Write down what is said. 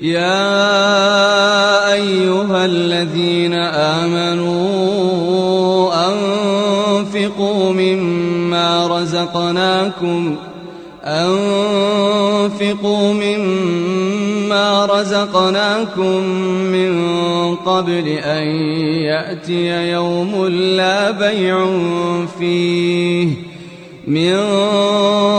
يا أيها الذين آمنوا أنفقوا مما رزقناكم أنفقوا مما رزقناكم من قبل أن يأتي يوم لا بيع فيه من